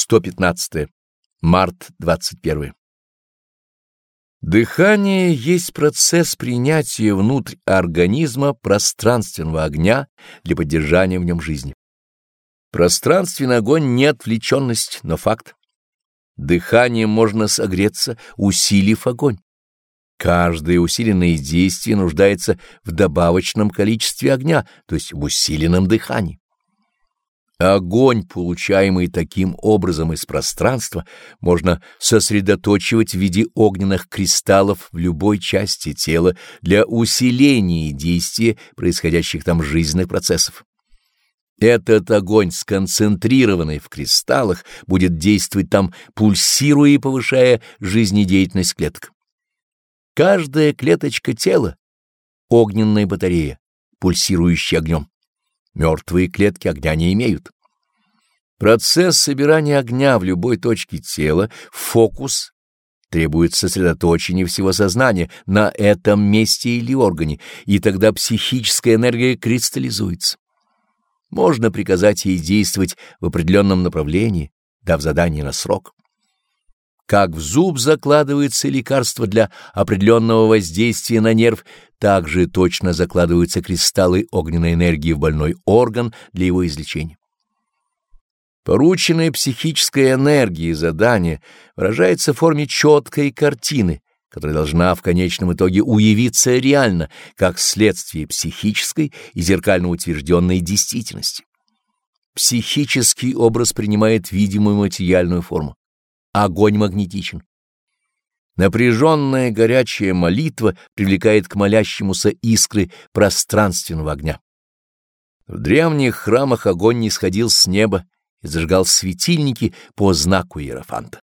115. Март 21. Дыхание есть процесс принятия внутрь организма пространственного огня для поддержания в нем жизни. Пространственный огонь не отвлеченность, но факт. Дыханием можно согреться, усилив огонь. Каждое усиленное действие нуждается в добавочном количестве огня, то есть в усиленном дыхании. Огонь, получаемый таким образом из пространства, можно сосредоточивать в виде огненных кристаллов в любой части тела для усиления действия происходящих там жизненных процессов. Этот огонь, сконцентрированный в кристаллах, будет действовать там, пульсируя и повышая жизнедеятельность клеток. Каждая клеточка тела — огненная батарея, пульсирующая огнем. Мертвые клетки огня не имеют. Процесс собирания огня в любой точке тела, фокус, требует сосредоточения всего сознания на этом месте или органе, и тогда психическая энергия кристаллизуется. Можно приказать ей действовать в определенном направлении, дав задание на срок. Как в зуб закладывается лекарство для определенного воздействия на нерв, так же точно закладываются кристаллы огненной энергии в больной орган для его излечения. Порученная психическая энергия задание выражается в форме четкой картины, которая должна в конечном итоге уявиться реально, как следствие психической и зеркально утвержденной действительности. Психический образ принимает видимую материальную форму. Огонь магнетичен. Напряженная горячая молитва привлекает к молящемуся искры пространственного огня. В древних храмах огонь не сходил с неба и зажигал светильники по знаку Иерофанта.